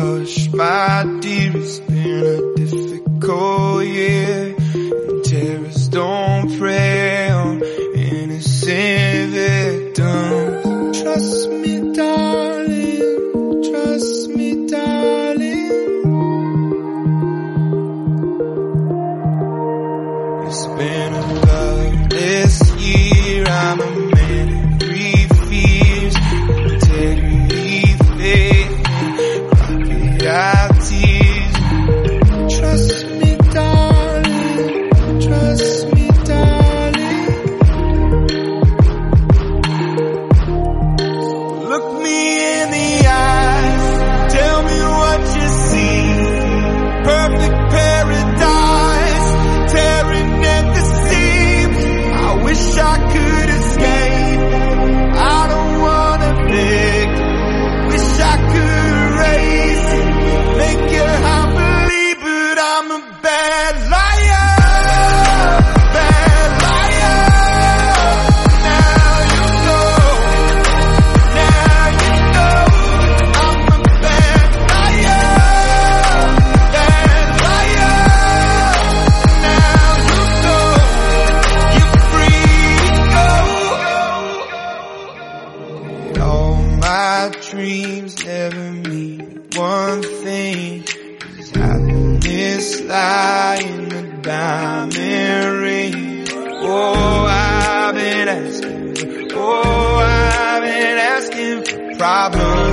hush, my dear. It's been a difficult year, and terrors don't. perfect. Wish I could race, make your heart. dreams never mean one thing. Cause happiness lies in the diamond ring. Oh, I've been asking. Oh, I've been asking for problems.